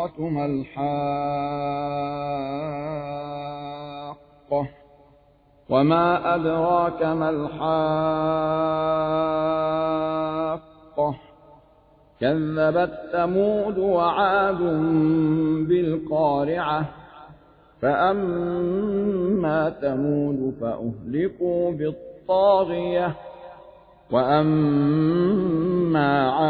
الحاقة ما الحاقة. وما أدراك ما الحاقة. كذبت ثمود وعاد بالقارعة. فأما ثمود فأهلكوا بالطاغية. وأما عاد